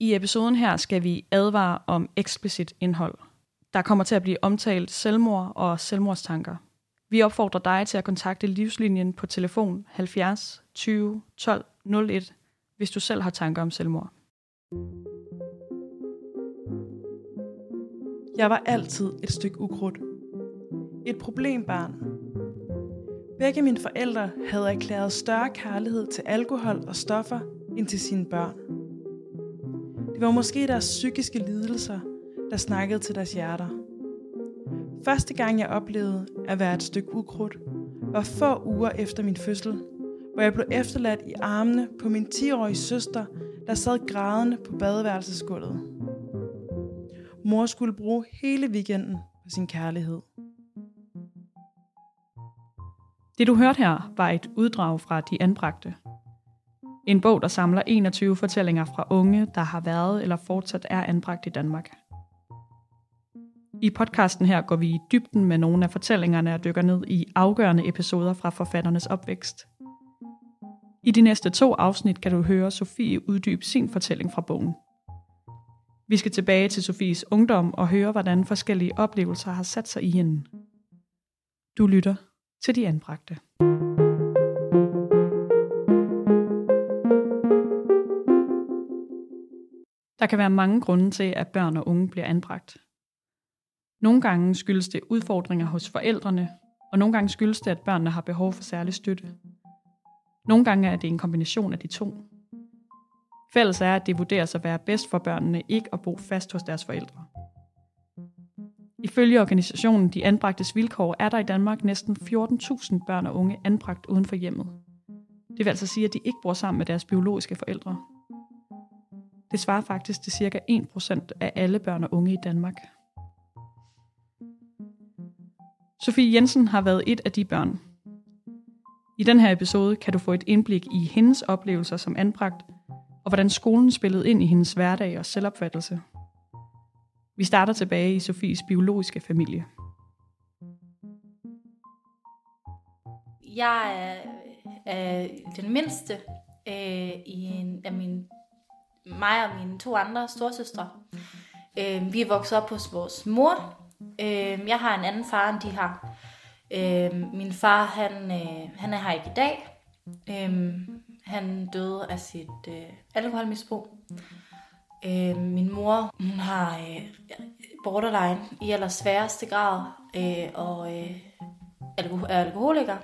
I episoden her skal vi advare om eksplicit indhold. Der kommer til at blive omtalt selvmord og selvmordstanker. Vi opfordrer dig til at kontakte Livslinjen på telefon 70 20 12 01, hvis du selv har tanker om selvmord. Jeg var altid et stykke ukrudt. Et problembarn. Begge mine forældre havde erklæret større kærlighed til alkohol og stoffer end til sine børn. Det var måske deres psykiske lidelser, der snakkede til deres hjerter. Første gang jeg oplevede at være et stykke ukrudt, var få uger efter min fødsel, hvor jeg blev efterladt i armene på min 10-årige søster, der sad grædende på badeværelsesgulvet. Mor skulle bruge hele weekenden på sin kærlighed. Det du hørte her var et uddrag fra De Anbragte. En bog, der samler 21 fortællinger fra unge, der har været eller fortsat er anbragt i Danmark. I podcasten her går vi i dybden med nogle af fortællingerne og dykker ned i afgørende episoder fra forfatternes opvækst. I de næste to afsnit kan du høre Sofie uddybe sin fortælling fra bogen. Vi skal tilbage til Sofies ungdom og høre, hvordan forskellige oplevelser har sat sig i hende. Du lytter til de anbragte. Der kan være mange grunde til, at børn og unge bliver anbragt. Nogle gange skyldes det udfordringer hos forældrene, og nogle gange skyldes det, at børnene har behov for særlig støtte. Nogle gange er det en kombination af de to. Fælles er, at det vurderes at være bedst for børnene ikke at bo fast hos deres forældre. Ifølge organisationen De Anbragtes Vilkår er der i Danmark næsten 14.000 børn og unge anbragt uden for hjemmet. Det vil altså sige, at de ikke bor sammen med deres biologiske forældre. Det svarer faktisk til ca. 1% af alle børn og unge i Danmark. Sofie Jensen har været et af de børn. I den her episode kan du få et indblik i hendes oplevelser som anbragt, og hvordan skolen spillede ind i hendes hverdag og selvopfattelse. Vi starter tilbage i Sofies biologiske familie. Jeg er, er den mindste øh, i en af mine, mig og mine to andre storsøstre. Øh, vi er vokset op hos vores mor. Øh, jeg har en anden far, end de har. Øh, min far, han, øh, han er her ikke i dag. Øh, han døde af sit øh, alkoholmisbrug. Øh, min mor, hun har øh, borderline i aller sværeste grad, øh, og øh, alko- er alkoholiker,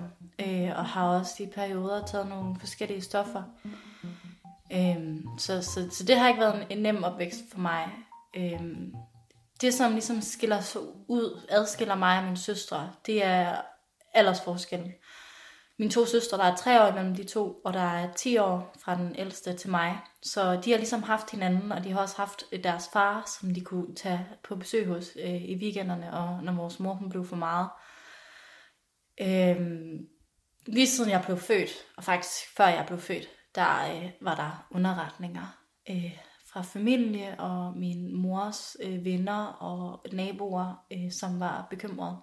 øh, og har også i perioder taget nogle forskellige stoffer. Øhm, så, så, så det har ikke været en, en nem opvækst for mig. Øhm, det, som ligesom skiller sig ud, adskiller mig og mine søstre, det er aldersforskellen. Mine to søstre, der er tre år imellem de to, og der er 10 år fra den ældste til mig. Så de har ligesom haft hinanden, og de har også haft øh, deres far, som de kunne tage på besøg hos øh, i weekenderne, og når vores mor hun blev for meget. Øhm, lige siden jeg blev født, og faktisk før jeg blev født, der øh, var der underretninger øh, fra familie og min mors øh, venner og naboer, øh, som var bekymrede.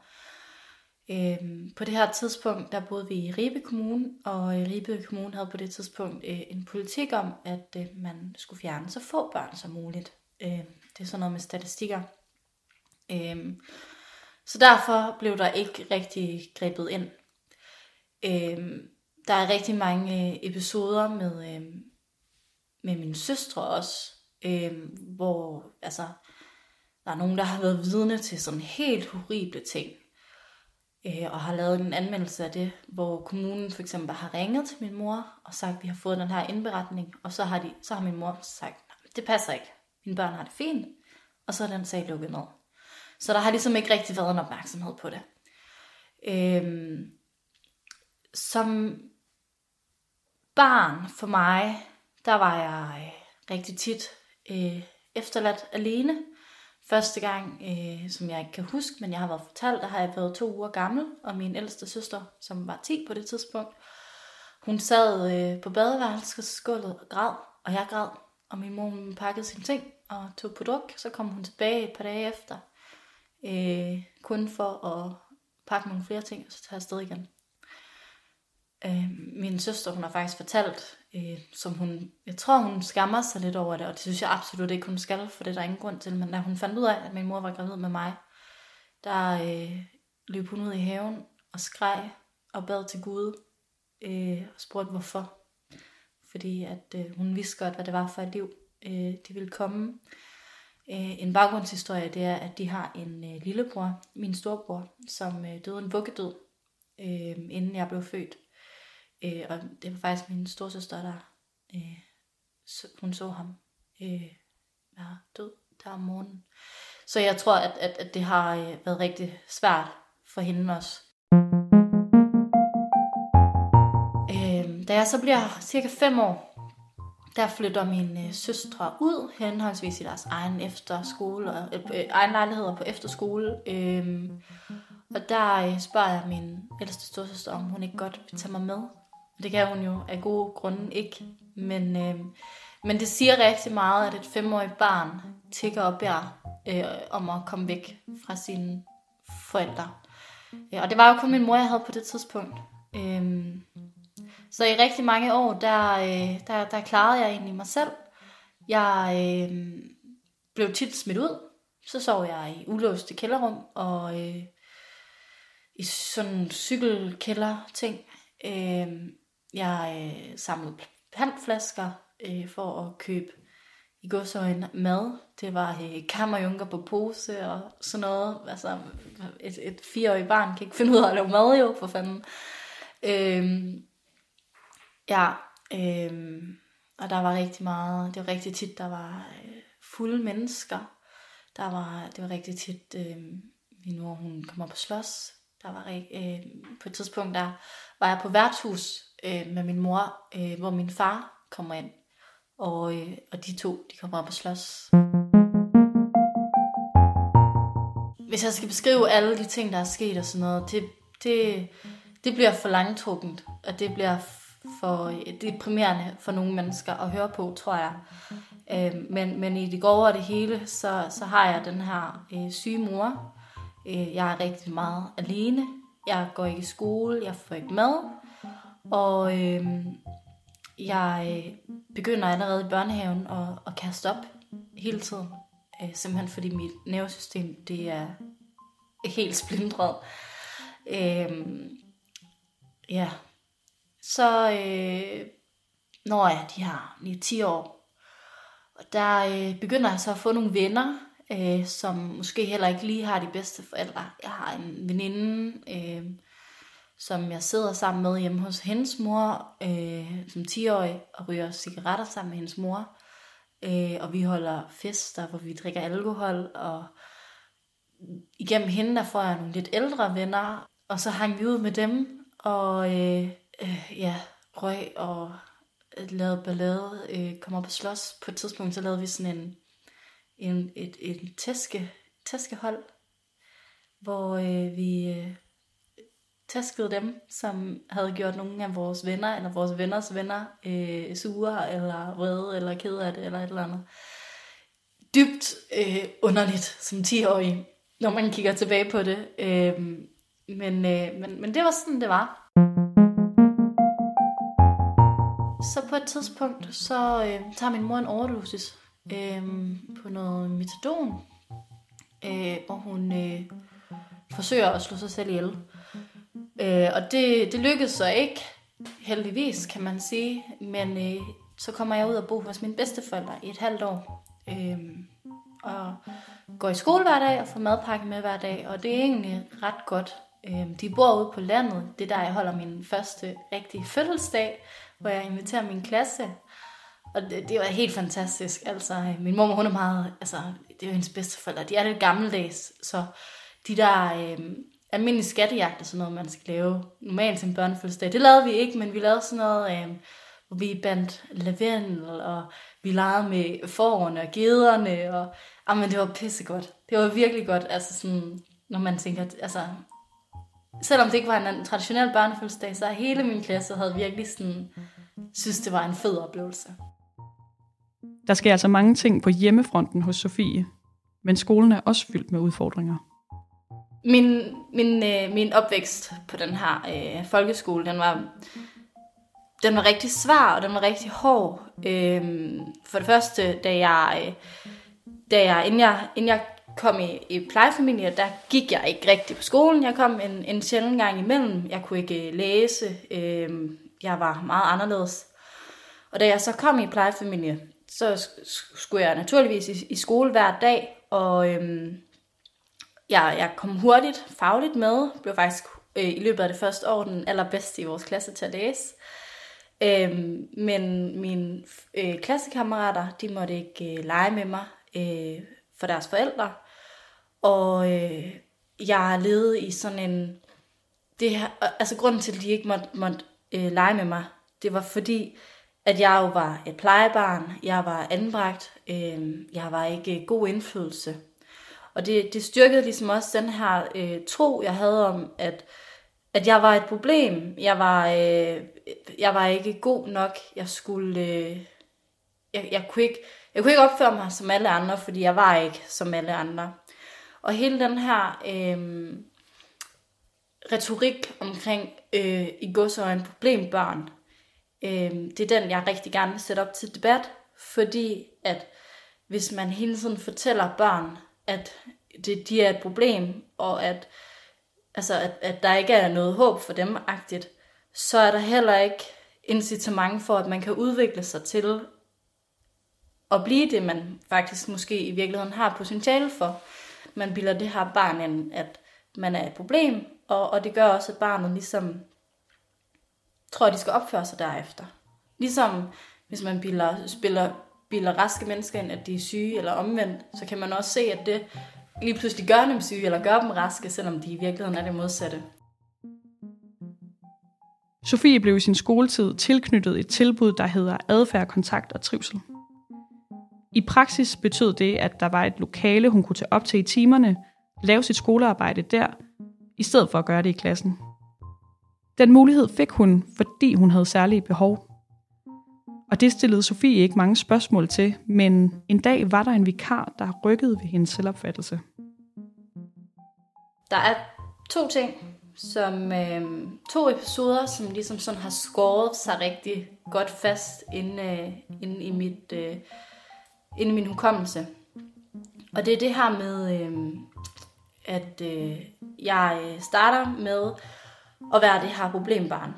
Øhm, på det her tidspunkt, der boede vi i Ribe Kommune, og øh, Ribe Kommune havde på det tidspunkt øh, en politik om, at øh, man skulle fjerne så få børn som muligt. Øh, det er sådan noget med statistikker. Øh, så derfor blev der ikke rigtig grebet ind. Øh, der er rigtig mange øh, episoder med, øh, med min søstre også, øh, hvor altså, der er nogen, der har været vidne til sådan helt horrible ting øh, og har lavet en anmeldelse af det, hvor kommunen for eksempel har ringet til min mor og sagt, at vi har fået den her indberetning, og så har, de, så har min mor sagt, det passer ikke, mine børn har det fint, og så er den sag lukket ned. Så der har ligesom ikke rigtig været en opmærksomhed på det. Øhm, som barn for mig, der var jeg øh, rigtig tit øh, efterladt alene. Første gang, øh, som jeg ikke kan huske, men jeg har været fortalt, der har jeg været to uger gammel, og min ældste søster, som var 10 på det tidspunkt, hun sad øh, på badeværelsesgulvet og græd, og jeg græd, og min mor hun pakkede sine ting og tog på druk. Så kom hun tilbage et par dage efter, øh, kun for at pakke nogle flere ting, og så tage afsted igen. Øh, min søster, hun har faktisk fortalt, øh, som hun, jeg tror hun skammer sig lidt over det, og det synes jeg absolut ikke, hun skal, for det er der ingen grund til, men da hun fandt ud af, at min mor var gravid med mig, der øh, løb hun ud i haven og skreg og bad til Gud øh, og spurgte hvorfor. Fordi at øh, hun vidste godt, hvad det var for et liv, øh, det ville komme. Øh, en baggrundshistorie, det er, at de har en øh, lillebror, min storbror, som øh, døde en vuggedød, øh, inden jeg blev født. Øh, og det var faktisk min storsøster, der øh, så, hun så ham øh, være død der om morgenen. Så jeg tror, at, at, at det har øh, været rigtig svært for hende også. Øh, da jeg så bliver cirka 5 år, der flytter mine øh, søstre ud, henholdsvis i deres egen efterskole, og, øh, øh, egen lejligheder på efterskole. Øh, og der øh, spørger jeg min ældste storsøster, om hun ikke godt vil tage mig med. Det kan hun jo af gode grunde ikke. Men, øh, men det siger rigtig meget, at et femårigt barn tigger og bærer øh, om at komme væk fra sine forældre. Ja, og det var jo kun min mor, jeg havde på det tidspunkt. Øh, så i rigtig mange år, der, øh, der, der klarede jeg egentlig mig selv. Jeg øh, blev tit smidt ud. Så sov jeg i ulåste kælderrum og øh, i sådan cykelkælder ting. Øh, jeg øh, samlede pantflasker øh, for at købe i en mad. Det var øh, kammerjunker på pose og sådan noget. Altså, et, et fireårigt barn kan ikke finde ud af at lave mad jo, for fanden. Øh, ja, øh, og der var rigtig meget, det var rigtig tit, der var øh, fulde mennesker. Der var, det var rigtig tit, øh, min mor hun kom op og slås. Der var øh, på et tidspunkt, der var jeg på værtshus øh, med min mor, øh, hvor min far kommer ind. Og, øh, og de to, de kommer op og slås. Hvis jeg skal beskrive alle de ting, der er sket og sådan noget, det, det, det bliver for langtrukkent, og det bliver for øh, deprimerende for nogle mennesker at høre på, tror jeg. Øh, men, men i det går og det hele, så, så har jeg den her øh, syge mor. Øh, jeg er rigtig meget alene. Jeg går ikke i skole, jeg får ikke mad. Og øh, jeg begynder allerede i børnehaven at, at kaste op hele tiden. Øh, simpelthen fordi mit nervesystem det er helt splindret. Øh, ja. Så øh, når jeg de her 9-10 år, og der øh, begynder jeg så at få nogle venner, øh, som måske heller ikke lige har de bedste forældre. Jeg har en veninde, øh, som jeg sidder sammen med hjemme hos hendes mor, øh, som 10-årig, og ryger cigaretter sammen med hendes mor. Øh, og vi holder fester, hvor vi drikker alkohol, og igennem hende, der får jeg nogle lidt ældre venner, og så hang vi ud med dem, og øh, øh, ja, røg og lavede ballade, øh, kom op og slås. På et tidspunkt, så lavede vi sådan en, en et, et tæske, tæskehold, hvor øh, vi øh, tæskede dem, som havde gjort nogle af vores venner, eller vores venners venner, øh, sure, eller vrede, eller ked af det, eller et eller andet. Dybt øh, underligt som 10-årig, når man kigger tilbage på det. Øh, men, øh, men, men det var sådan, det var. Så på et tidspunkt, så øh, tager min mor en overdosis øh, på noget metadon, øh, hvor hun øh, forsøger at slå sig selv ihjel. Øh, og det, det lykkedes så ikke, heldigvis kan man sige, men øh, så kommer jeg ud og bo hos mine bedsteforældre i et halvt år. Øh, og går i skole hver dag og får madpakke med hver dag, og det er egentlig ret godt. Øh, de bor ude på landet, det er der jeg holder min første rigtige fødselsdag, hvor jeg inviterer min klasse. Og det, det var helt fantastisk. Altså, øh, min mor, hun er meget, altså, det er jo hendes bedsteforældre, de er lidt gammeldags, så de der øh, almindelig skattejagt og sådan noget, man skal lave normalt til en børnefødselsdag. Det lavede vi ikke, men vi lavede sådan noget, øh, hvor vi bandt lavendel, og vi legede med forerne og gederne, og ah, jamen, det var pissegodt. Det var virkelig godt, altså sådan, når man tænker, altså, selvom det ikke var en traditionel børnefødselsdag, så hele min klasse havde virkelig sådan, synes, det var en fed oplevelse. Der sker altså mange ting på hjemmefronten hos Sofie, men skolen er også fyldt med udfordringer. Min, min, øh, min opvækst på den her øh, folkeskole, den var den var rigtig svær, og den var rigtig hård. Øh, for det første, da jeg, øh, da jeg, inden jeg, inden jeg kom i, i plejefamilie, der gik jeg ikke rigtig på skolen. Jeg kom en, en sjældent gang imellem. Jeg kunne ikke øh, læse. Øh, jeg var meget anderledes. Og da jeg så kom i plejefamilie, så skulle jeg naturligvis i, i skole hver dag, og Øh, jeg, jeg kom hurtigt fagligt med, blev faktisk øh, i løbet af det første år den allerbedste i vores klasse til at læse. Øhm, men mine øh, klassekammerater, de måtte ikke øh, lege med mig øh, for deres forældre. Og øh, jeg levede i sådan en... Det her, altså grunden til, at de ikke måtte, måtte øh, lege med mig, det var fordi, at jeg jo var et plejebarn, jeg var anbragt, øh, jeg var ikke øh, god indflydelse. Og det, det styrkede ligesom også den her øh, tro, jeg havde om, at, at jeg var et problem. Jeg var, øh, jeg var ikke god nok. Jeg skulle... Øh, jeg, jeg, kunne ikke, jeg kunne ikke opføre mig som alle andre, fordi jeg var ikke som alle andre. Og hele den her øh, retorik omkring øh, i godsøjne problembørn, øh, det er den, jeg rigtig gerne vil sætte op til debat, fordi at hvis man hele tiden fortæller børn, at det, de er et problem, og at, altså, at, at der ikke er noget håb for dem, agtigt, så er der heller ikke incitament for, at man kan udvikle sig til at blive det, man faktisk måske i virkeligheden har potentiale for. Man bilder det her barn ind, at man er et problem, og, og det gør også, at barnet ligesom tror, at de skal opføre sig derefter. Ligesom hvis man bilder, spiller, bilder raske mennesker ind, at de er syge eller omvendt, så kan man også se, at det lige pludselig gør dem syge eller gør dem raske, selvom de i virkeligheden er det modsatte. Sofie blev i sin skoletid tilknyttet et tilbud, der hedder adfærd, kontakt og trivsel. I praksis betød det, at der var et lokale, hun kunne tage op til i timerne, lave sit skolearbejde der, i stedet for at gøre det i klassen. Den mulighed fik hun, fordi hun havde særlige behov. Og det stillede Sofie ikke mange spørgsmål til, men en dag var der en vikar, der rykkede ved hendes selvopfattelse. Der er to ting, som øh, to episoder, som ligesom sådan har skåret sig rigtig godt fast inde, øh, inde i mit, øh, inde i min hukommelse. Og det er det her med, øh, at øh, jeg starter med at være det her problembarn.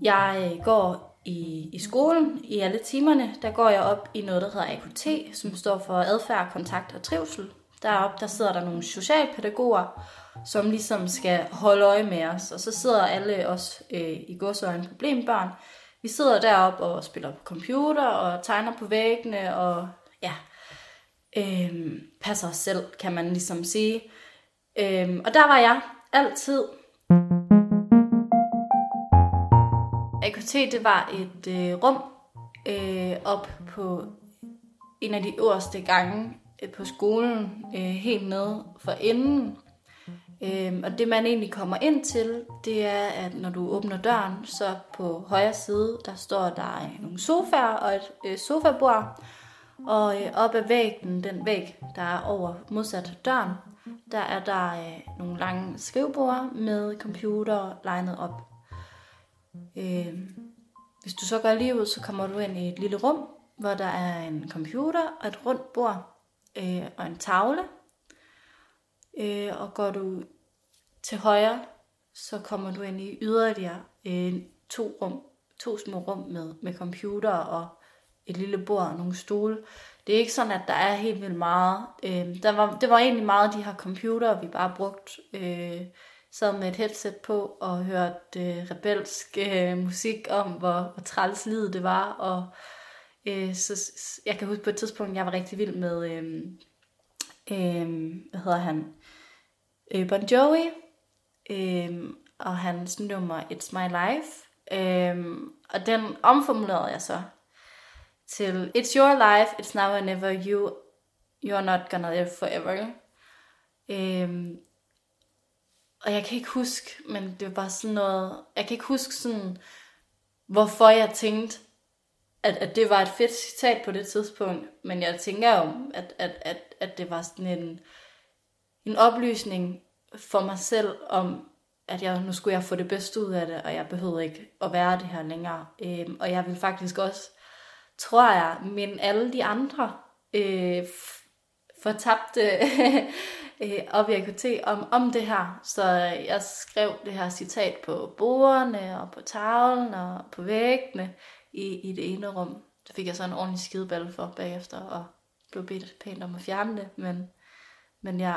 Jeg øh, går i, i skolen, i alle timerne, der går jeg op i noget, der hedder AKT, som står for adfærd, kontakt og trivsel. Deroppe, der sidder der nogle socialpædagoger, som ligesom skal holde øje med os. Og så sidder alle os øh, i godsøjne problembørn. Vi sidder deroppe og spiller på computer og tegner på væggene og ja, øh, passer os selv, kan man ligesom sige. Øh, og der var jeg altid AKT, det var et øh, rum øh, op på en af de øverste gange øh, på skolen, øh, helt nede for enden. Øh, og det man egentlig kommer ind til, det er, at når du åbner døren, så på højre side, der står der nogle sofaer og et øh, sofabord. Og øh, op ad væggen, den væg, der er over modsat døren, der er der øh, nogle lange skrivebord med computer legnet op. Øh, hvis du så går lige ud, så kommer du ind i et lille rum, hvor der er en computer og et rundt bord øh, og en tavle. Øh, og går du til højre, så kommer du ind i yderligere øh, to, rum, to små rum med, med computer og et lille bord og nogle stole. Det er ikke sådan, at der er helt vildt meget. Øh, der var, det var egentlig meget de her computer, vi bare brugt. Øh, sad med et headset på og hørte øh, rebelsk øh, musik om, hvor, hvor træls livet det var. Og øh, så, jeg kan huske på et tidspunkt, jeg var rigtig vild med, øh, øh, hvad hedder han, øh, Bon Jovi, øh, og hans nummer It's My Life. Øh, og den omformulerede jeg så til It's your life, it's now or never, you, you're not gonna live forever. Øhm, og jeg kan ikke huske, men det var bare sådan noget, jeg kan ikke huske sådan, hvorfor jeg tænkte, at, at det var et fedt citat på det tidspunkt, men jeg tænker jo, at, at, at, at det var sådan en, en oplysning for mig selv om, at jeg, nu skulle jeg få det bedste ud af det, og jeg behøvede ikke at være det her længere. Øhm, og jeg vil faktisk også, tror jeg, men alle de andre øh, fortabte øh, op i AKT om, om det her. Så øh, jeg skrev det her citat på bordene og på tavlen og på væggene i, i det ene rum. Det fik jeg så en ordentlig skideball for bagefter, og blev bedt pænt om at fjerne det. Men, men ja,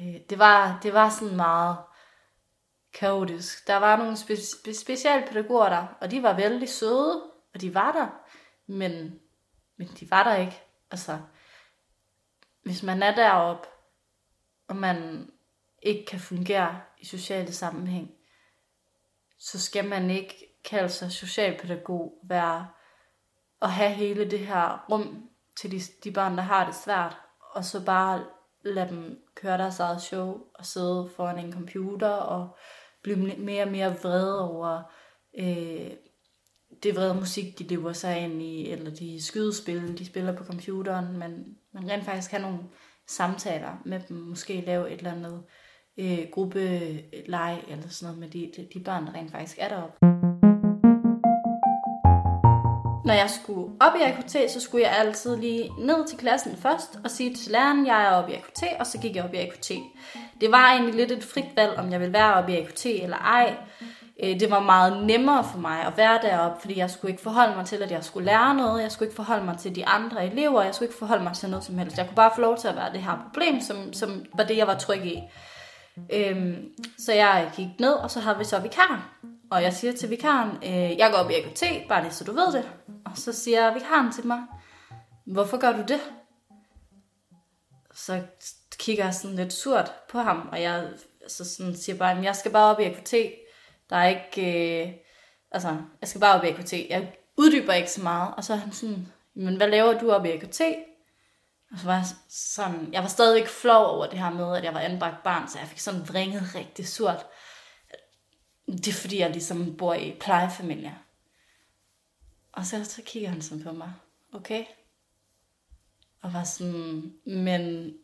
øh, det, var, det var sådan meget kaotisk. Der var nogle spe, spe, specialpædagoger der, og de var vældig søde, og de var der, men, men de var der ikke. Altså, hvis man er deroppe, og man ikke kan fungere i sociale sammenhæng, så skal man ikke kalde sig socialpædagog, være og have hele det her rum til de, de børn, der har det svært, og så bare lade dem køre deres eget show og sidde foran en computer og blive mere og mere vrede over øh, det vrede musik, de lever sig ind i, eller de skydespil, de spiller på computeren, men man rent faktisk have nogle samtaler med dem, måske lave et eller andet øh, gruppeleje eller sådan noget med de, de, de børn, der rent faktisk er deroppe. Når jeg skulle op i AKT, så skulle jeg altid lige ned til klassen først og sige til læreren, jeg er oppe i AKT, og så gik jeg op i AKT. Det var egentlig lidt et frit valg, om jeg ville være oppe i AKT eller ej. Øh, det var meget nemmere for mig at være deroppe, fordi jeg skulle ikke forholde mig til, at jeg skulle lære noget. Jeg skulle ikke forholde mig til de andre elever. Jeg skulle ikke forholde mig til noget som helst. Jeg kunne bare få lov til at være det her problem, som, som var det, jeg var tryg i. Øhm, så jeg gik ned, og så havde vi så vikaren. Og jeg siger til vikaren, øh, jeg går op i AKT, bare lige så du ved det. Og så siger vikaren til mig, hvorfor gør du det? Så kigger jeg sådan lidt surt på ham, og jeg så sådan siger bare, jeg skal bare op i AKT. Der er ikke, øh, altså, jeg skal bare op i AKT. Jeg uddyber ikke så meget. Og så er han sådan, men hvad laver du op i AKT? Og så var jeg sådan, jeg var stadig ikke flov over det her med, at jeg var anbragt barn, så jeg fik sådan vringet rigtig surt. Det er fordi, jeg ligesom bor i plejefamilie. Og så, så kigger han sådan på mig. Okay. Og var sådan, men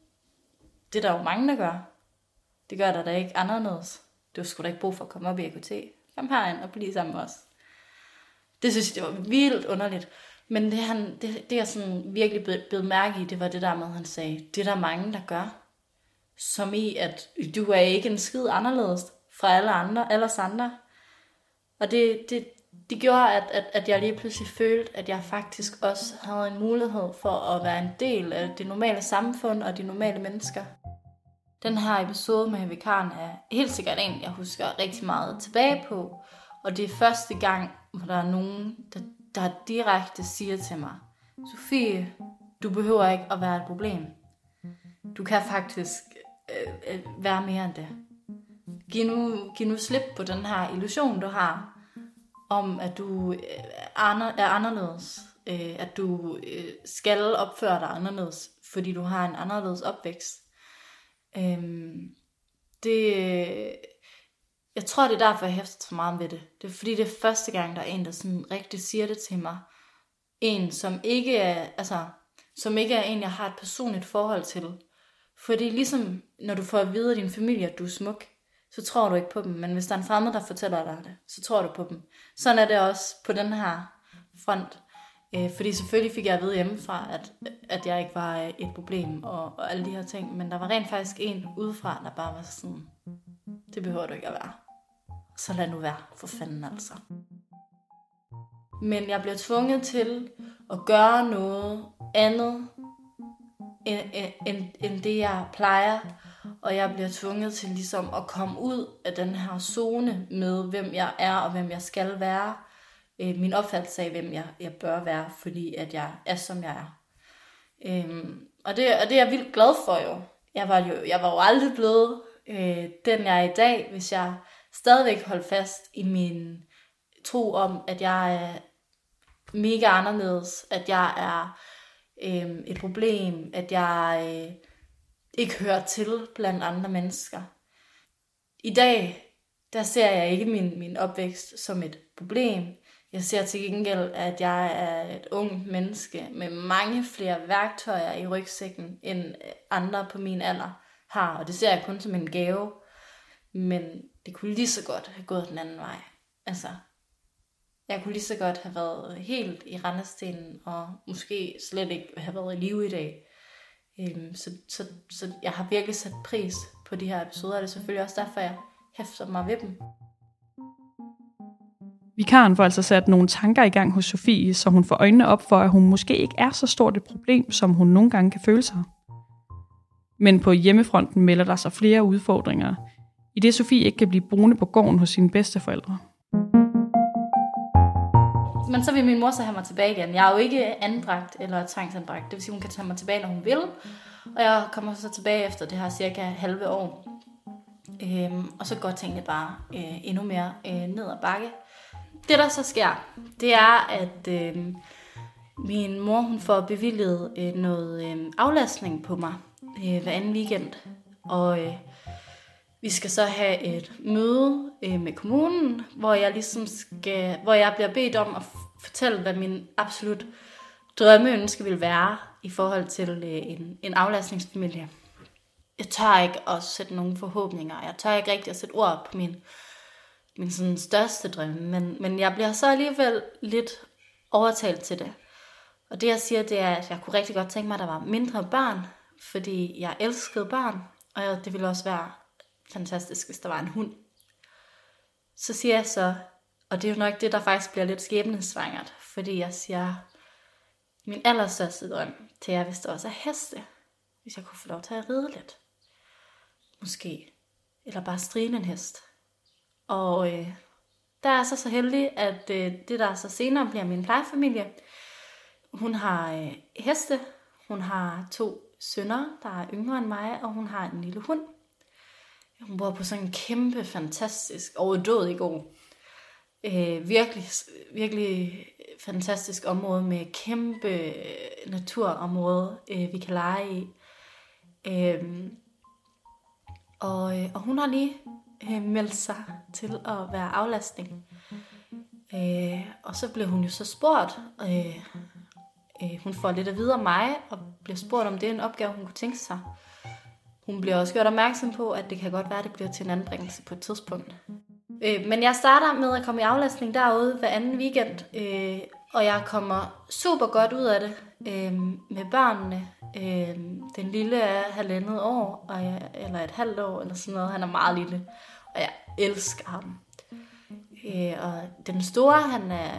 det er der jo mange, der gør. Det gør der da ikke anderledes. Du skulle da ikke brug for at komme op i AKT. Kom herind og blive sammen med os. Det synes jeg, det var vildt underligt. Men det, han, det, det jeg sådan virkelig blev, mærke i, det var det der med, at han sagde, det er der mange, der gør. Som i, at du er ikke en skid anderledes fra alle andre, alle andre. Og det, det, det gjorde, at, at, at jeg lige pludselig følte, at jeg faktisk også havde en mulighed for at være en del af det normale samfund og de normale mennesker. Den her episode med vikaren er helt sikkert en, jeg husker rigtig meget tilbage på. Og det er første gang, hvor der er nogen, der, der direkte siger til mig, Sofie, du behøver ikke at være et problem. Du kan faktisk øh, øh, være mere end det. Giv nu, giv nu slip på den her illusion, du har, om at du øh, er anderledes. Øh, at du øh, skal opføre dig anderledes, fordi du har en anderledes opvækst. Øhm, det, jeg tror, det er derfor, jeg hæfter så meget ved det. Det er fordi, det er første gang, der er en, der sådan rigtig siger det til mig. En, som ikke er, altså, som ikke er en, jeg har et personligt forhold til. Fordi ligesom, når du får at vide af din familie, at du er smuk, så tror du ikke på dem. Men hvis der er en fremmed, der fortæller dig det, så tror du på dem. Sådan er det også på den her front. Øh, fordi selvfølgelig fik jeg at vide hjemmefra, at, at jeg ikke var øh, et problem og, og alle de her ting. Men der var rent faktisk en udefra, der bare var sådan, det behøver du ikke at være. Så lad nu være, for fanden altså. Men jeg bliver tvunget til at gøre noget andet, end, end, end det jeg plejer. Og jeg bliver tvunget til ligesom at komme ud af den her zone med, hvem jeg er og hvem jeg skal være øh, min opfattelse af, hvem jeg, jeg bør være, fordi at jeg er, som jeg er. Øhm, og, det, og det er jeg vildt glad for jo. Jeg var jo, jeg var jo aldrig blevet øh, den, jeg er i dag, hvis jeg stadigvæk holdt fast i min tro om, at jeg er mega anderledes, at jeg er øh, et problem, at jeg øh, ikke hører til blandt andre mennesker. I dag, der ser jeg ikke min, min opvækst som et problem. Jeg ser til gengæld, at jeg er et ung menneske med mange flere værktøjer i rygsækken, end andre på min alder har. Og det ser jeg kun som en gave. Men det kunne lige så godt have gået den anden vej. Altså, jeg kunne lige så godt have været helt i rendestenen, og måske slet ikke have været i live i dag. Øhm, så, så, så jeg har virkelig sat pris på de her episoder, og det er selvfølgelig også derfor, jeg hæfter mig ved dem. Vikaren får altså sat nogle tanker i gang hos Sofie, så hun får øjnene op for, at hun måske ikke er så stort et problem, som hun nogle gange kan føle sig. Men på hjemmefronten melder der sig flere udfordringer, i det Sofie ikke kan blive boende på gården hos sine bedsteforældre. Men så vil min mor så have mig tilbage igen. Jeg er jo ikke anbragt eller tvangsanbragt. Det vil sige, hun kan tage mig tilbage, når hun vil. Og jeg kommer så tilbage efter det her cirka halve år. Øhm, og så går tingene bare øh, endnu mere øh, ned ad bakke. Det der så sker, det er, at øh, min mor hun får bevilget øh, noget øh, aflastning på mig øh, hver anden weekend. Og øh, vi skal så have et møde øh, med kommunen, hvor jeg ligesom skal, hvor jeg bliver bedt om at fortælle, hvad min absolut drømmeønske vil være i forhold til øh, en, en aflastningsfamilie. Jeg tør ikke at sætte nogen forhåbninger. Jeg tør ikke rigtig at sætte ord på min, min sådan største drømme, men, men jeg bliver så alligevel lidt overtalt til det. Og det jeg siger, det er, at jeg kunne rigtig godt tænke mig, at der var mindre børn, fordi jeg elskede børn, og det ville også være fantastisk, hvis der var en hund. Så siger jeg så, og det er jo nok det, der faktisk bliver lidt skæbnesvangert, fordi jeg siger, min allerstørste drøm, det er, hvis der også er heste. Hvis jeg kunne få lov til at ride lidt. Måske. Eller bare strine en hest. Og øh, der er så så heldig, at øh, det der så senere bliver min plejefamilie, hun har øh, heste, hun har to sønner, der er yngre end mig, og hun har en lille hund. Hun bor på sådan en kæmpe, fantastisk, overdådig god, øh, virkelig, virkelig fantastisk område med kæmpe øh, naturområde, øh, vi kan lege i. Øh, og, øh, og hun har lige øh, meldt sig til at være aflastning. Øh, og så blev hun jo så spurgt, øh, øh, hun får lidt at vide om mig, og bliver spurgt, om det er en opgave, hun kunne tænke sig. Hun bliver også gjort opmærksom på, at det kan godt være, at det bliver til en anbringelse på et tidspunkt. Øh, men jeg starter med at komme i aflastning derude hver anden weekend, øh, og jeg kommer super godt ud af det øh, med børnene. Øh, den lille er halvandet år, og jeg, eller et halvt år, eller sådan noget. Han er meget lille, og jeg elsker ham. Øh, og den store, han er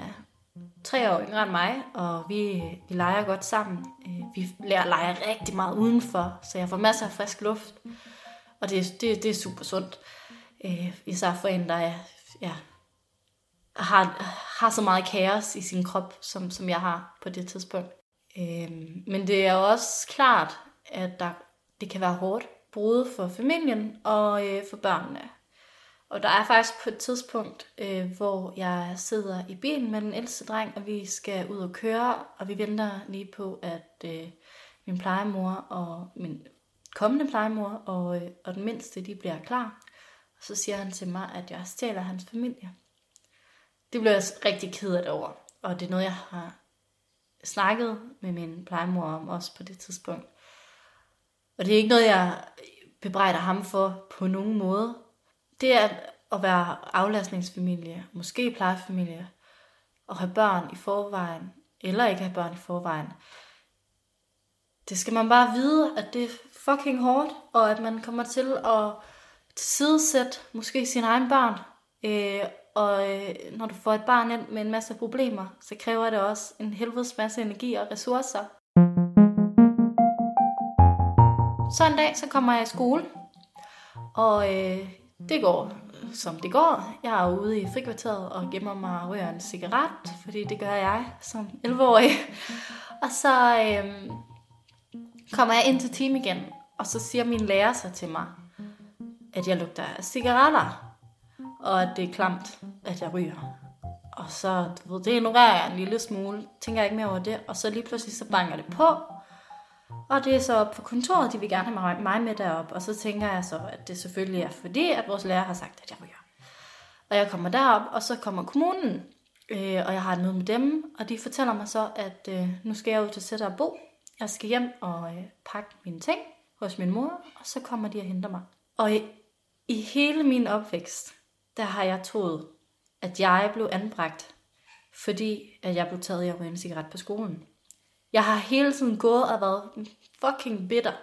tre år yngre end mig, og vi, vi leger godt sammen. Øh, vi lærer leger rigtig meget udenfor, så jeg får masser af frisk luft. Og det, det, det er super sundt. Øh, især for en, der ja, har, har så meget kaos i sin krop, som, som jeg har på det tidspunkt. Øh, men det er jo også klart, at der, det kan være hårdt, både for familien og øh, for børnene. Og der er faktisk på et tidspunkt, øh, hvor jeg sidder i bilen med den ældste dreng, og vi skal ud og køre, og vi venter lige på, at øh, min plejemor og min kommende plejemor og, øh, og den mindste, de bliver klar. Og så siger han til mig, at jeg stjæler hans familie. Det blev jeg rigtig ked af det over, og det er noget, jeg har snakket med min plejemor om også på det tidspunkt. Og det er ikke noget, jeg bebrejder ham for på nogen måde det er at være aflastningsfamilie, måske plejefamilie, og have børn i forvejen, eller ikke have børn i forvejen. Det skal man bare vide, at det er fucking hårdt, og at man kommer til at tilsidesætte måske sine egne børn. Øh, og øh, når du får et barn ind med en masse problemer, så kræver det også en helvedes masse energi og ressourcer. Så en dag, så kommer jeg i skole, og øh, det går, som det går. Jeg er ude i frikvarteret og gemmer mig og ryger en cigaret, fordi det gør jeg som 11-årig. Og så øh, kommer jeg ind til team igen, og så siger min lærer så til mig, at jeg lugter af cigaretter, og at det er klamt, at jeg ryger. Og så, du ved, det ignorerer jeg en lille smule, tænker jeg ikke mere over det, og så lige pludselig så banker det på, og det er så op på kontoret, de vil gerne have mig med derop. Og så tænker jeg så, at det selvfølgelig er fordi, at vores lærer har sagt, at jeg ryger. Og jeg kommer derop, og så kommer kommunen, øh, og jeg har et møde med dem, og de fortæller mig så, at øh, nu skal jeg ud til sætte og bo. Jeg skal hjem og øh, pakke mine ting hos min mor, og så kommer de og henter mig. Og I hele min opvækst, der har jeg troet, at jeg blev anbragt, fordi at jeg blev taget i at ryge en cigaret på skolen. Jeg har hele tiden gået og været fucking bitter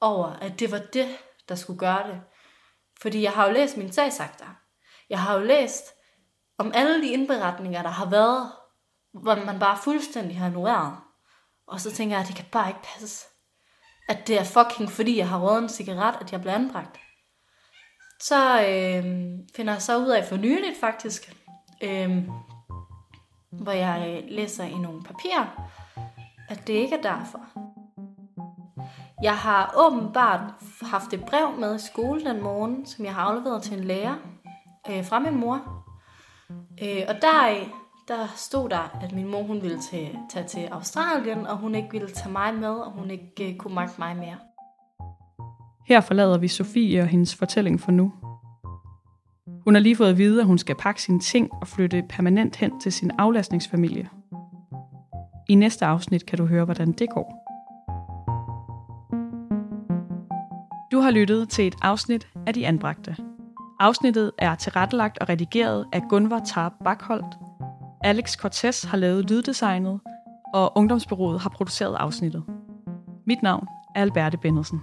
over, at det var det, der skulle gøre det. Fordi jeg har jo læst min sagsakter. Jeg har jo læst om alle de indberetninger, der har været, hvor man bare fuldstændig har ignoreret. Og så tænker jeg, at det kan bare ikke passe. At det er fucking fordi, jeg har røget en cigaret, at jeg bliver anbragt. Så øh, finder jeg så ud af for nyligt faktisk, øh, hvor jeg øh, læser i nogle papirer, at det ikke er derfor. Jeg har åbenbart haft et brev med i skole den morgen, som jeg har afleveret til en lærer øh, fra min mor. Øh, og der, øh, der stod der, at min mor hun ville til, tage til Australien, og hun ikke ville tage mig med, og hun ikke øh, kunne magte mig mere. Her forlader vi Sofie og hendes fortælling for nu. Hun har lige fået at vide, at hun skal pakke sine ting og flytte permanent hen til sin aflastningsfamilie. I næste afsnit kan du høre, hvordan det går. Du har lyttet til et afsnit af De Anbragte. Afsnittet er tilrettelagt og redigeret af Gunvar Tarp Bakholdt. Alex Cortez har lavet lyddesignet, og Ungdomsbyrået har produceret afsnittet. Mit navn er Alberte Bennedsen.